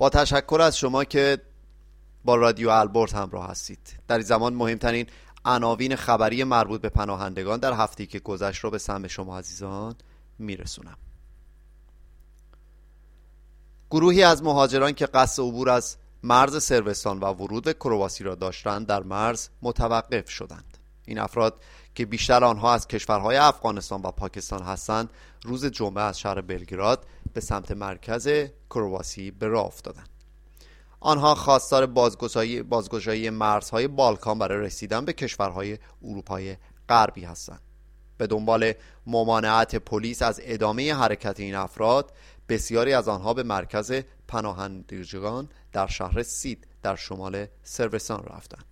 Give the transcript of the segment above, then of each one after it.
با تشکر از شما که با رادیو البرت همراه هستید. در این زمان مهمترین عناوین خبری مربوط به پناهندگان در هفته که گذشت را به سهم شما عزیزان میرسونم. گروهی از مهاجران که قصد عبور از مرز سروستان و ورود به کرواسی را داشتند در مرز متوقف شدند. این افراد که بیشتر آنها از کشورهای افغانستان و پاکستان هستند روز جمعه از شهر بلگراد به سمت مرکز کرواسی به راه افتادند آنها خواستار بازگشایی بازگشایی مرزهای بالکان برای رسیدن به کشورهای اروپای غربی هستند. به دنبال ممانعت پلیس از ادامه حرکت این افراد بسیاری از آنها به مرکز پناهندگان در شهر سید در شمال سروستان رفتند.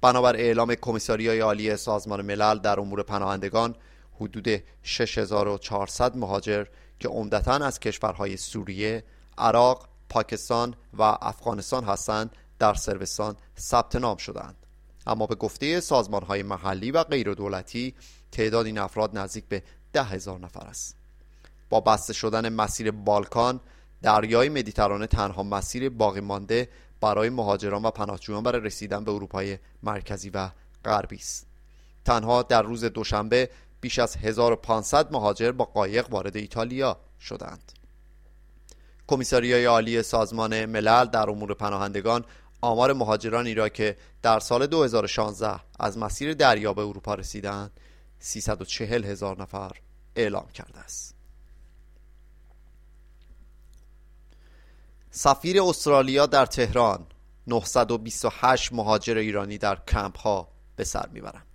بنابر اعلام کمیساریای عالی سازمان ملل در امور پناهندگان حدود 6400 مهاجر که عمدتا از کشورهای سوریه، عراق، پاکستان و افغانستان هستند در سروستان ثبت نام شدند اما به گفته سازمان های محلی و غیر دولتی تعداد این افراد نزدیک به ده هزار نفر است. با بسته شدن مسیر بالکان دریای مدیترانه تنها مسیر باقی مانده برای مهاجران و پناهجویان برای رسیدن به اروپای مرکزی و غربی است. تنها در روز دوشنبه بیش از 1500 مهاجر با قایق وارد ایتالیا شدند. کمیساریای عالی سازمان ملل در امور پناهندگان آمار مهاجرانی را که در سال 2016 از مسیر دریا به اروپا رسیدند 340 هزار نفر اعلام کرده است. سفیر استرالیا در تهران 928 مهاجر ایرانی در کمپ ها به سر می‌برند.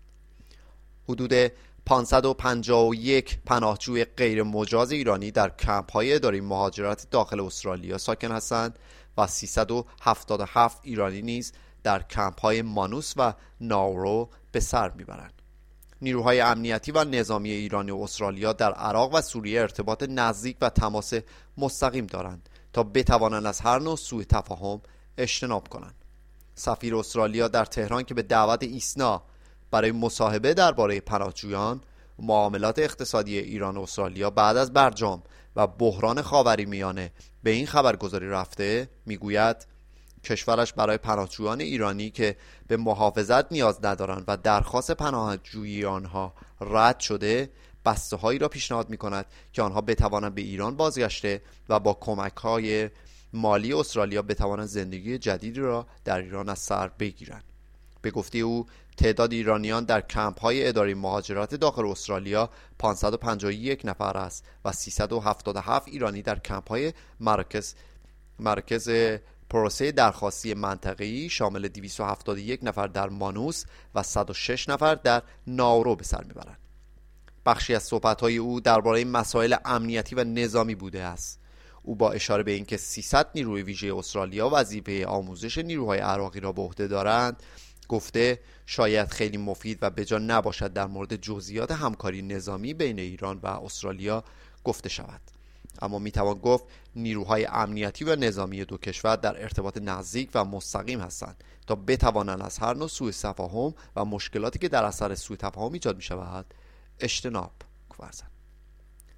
حدود 551 پناهجوی غیر مجاز ایرانی در کمپ های اداره مهاجرت داخل استرالیا ساکن هستند و 377 ایرانی نیز در کمپ های مانوس و ناورو به سر می‌برند. نیروهای امنیتی و نظامی ایرانی و استرالیا در عراق و سوریه ارتباط نزدیک و تماس مستقیم دارند تا بتوانند از هر نوع سوء تفاهم اجتناب کنند. سفیر استرالیا در تهران که به دعوت ایسنا برای مصاحبه درباره پناهجویان معاملات اقتصادی ایران و استرالیا بعد از برجام و بحران خاوری میانه به این خبرگزاری رفته می‌گوید کشورش برای پناهجویان ایرانی که به محافظت نیاز ندارند و درخواست پناهجویی آنها رد شده بسته هایی را پیشنهاد می کند که آنها بتوانند به ایران بازگشته و با کمک های مالی استرالیا بتوانند زندگی جدیدی را در ایران از سر بگیرند. به گفته او تعداد ایرانیان در کمپ های اداره مهاجرت داخل استرالیا 551 نفر است و 377 ایرانی در کمپ های مرکز مرکز پروسه درخواستی منطقه‌ای شامل 271 نفر در مانوس و 106 نفر در ناورو به سر می‌برند. بخشی از صحبت‌های او درباره مسائل امنیتی و نظامی بوده است. او با اشاره به اینکه 300 نیروی ویژه استرالیا وظیفه آموزش نیروهای عراقی را به عهده دارند گفته شاید خیلی مفید و بجا نباشد در مورد جزئیات همکاری نظامی بین ایران و استرالیا گفته شود. اما می‌توان گفت نیروهای امنیتی و نظامی دو کشور در ارتباط نزدیک و مستقیم هستند تا بتوانند از هر نوع سوء تفاهم و مشکلاتی که در اثر سوء تفاهم ایجاد می شود اجتناب ورزند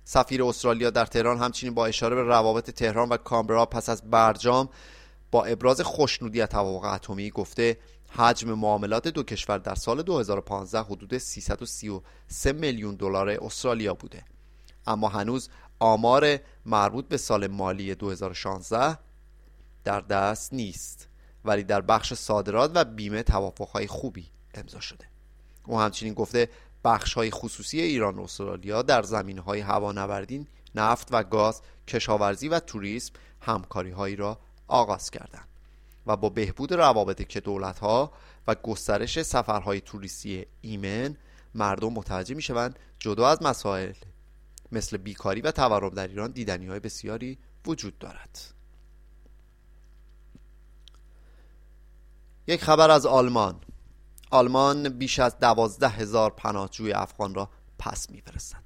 سفیر استرالیا در تهران همچنین با اشاره به روابط تهران و کامبرا پس از برجام با ابراز خوشنودی از توافق اتمی گفته حجم معاملات دو کشور در سال 2015 حدود 333 میلیون دلار استرالیا بوده. اما هنوز آمار مربوط به سال مالی 2016 در دست نیست ولی در بخش صادرات و بیمه توافقهای خوبی امضا شده. او همچنین گفته بخش های خصوصی ایران و استرالیا در زمین های هوانوردی نفت و گاز کشاورزی و توریسم همکاری هایی را آغاز کردند. و با بهبود روابط که دولت ها و گسترش سفرهای توریستی ایمن مردم متوجه می شوند جدا از مسائل مثل بیکاری و تورم در ایران دیدنی های بسیاری وجود دارد. یک خبر از آلمان. آلمان بیش از دوازده هزار پناهجوی افغان را پس میفرستد.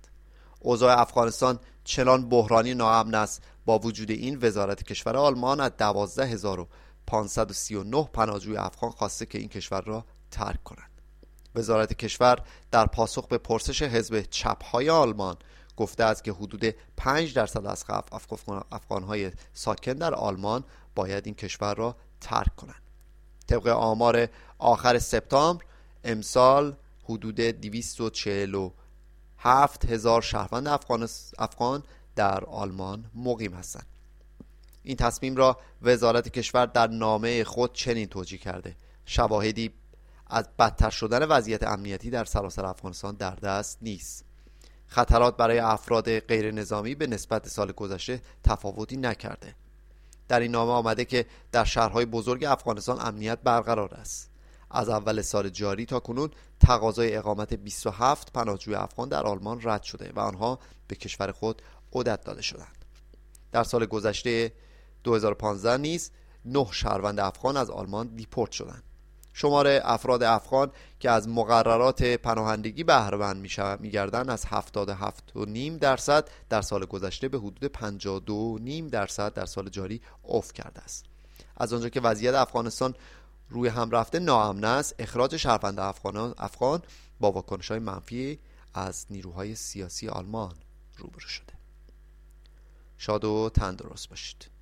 اوضاع افغانستان چنان بحرانی ناامن است با وجود این وزارت کشور آلمان از دوازده هزار 539 پناهجوی افغان خواسته که این کشور را ترک کنند. وزارت کشور در پاسخ به پرسش حزب چپهای آلمان گفته است که حدود 5 درصد از افغانهای ساکن در آلمان باید این کشور را ترک کنند. طبق آمار آخر سپتامبر امسال حدود 247 هزار شهروند افغان, افغان در آلمان مقیم هستند. این تصمیم را وزارت کشور در نامه خود چنین توجیه کرده. شواهدی از بدتر شدن وضعیت امنیتی در سراسر افغانستان در دست نیست. خطرات برای افراد غیر نظامی به نسبت سال گذشته تفاوتی نکرده. در این نامه آمده که در شهرهای بزرگ افغانستان امنیت برقرار است. از اول سال جاری تا کنون تقاضای اقامت 27 پناهجوی افغان در آلمان رد شده و آنها به کشور خود عدت داده شدند. در سال گذشته 2015 نیز نه شهروند افغان از آلمان دیپورت شدند. شمار افراد افغان که از مقررات پناهندگی بهره می میگردند از 77.5 درصد در سال گذشته به حدود 52.5 درصد در سال جاری افت کرده است. از آنجا که وضعیت افغانستان روی هم رفته ناامن است اخراج شهروند افغان با واکنش های منفی از نیروهای سیاسی آلمان روبرو شده. شاد و تندرست باشید.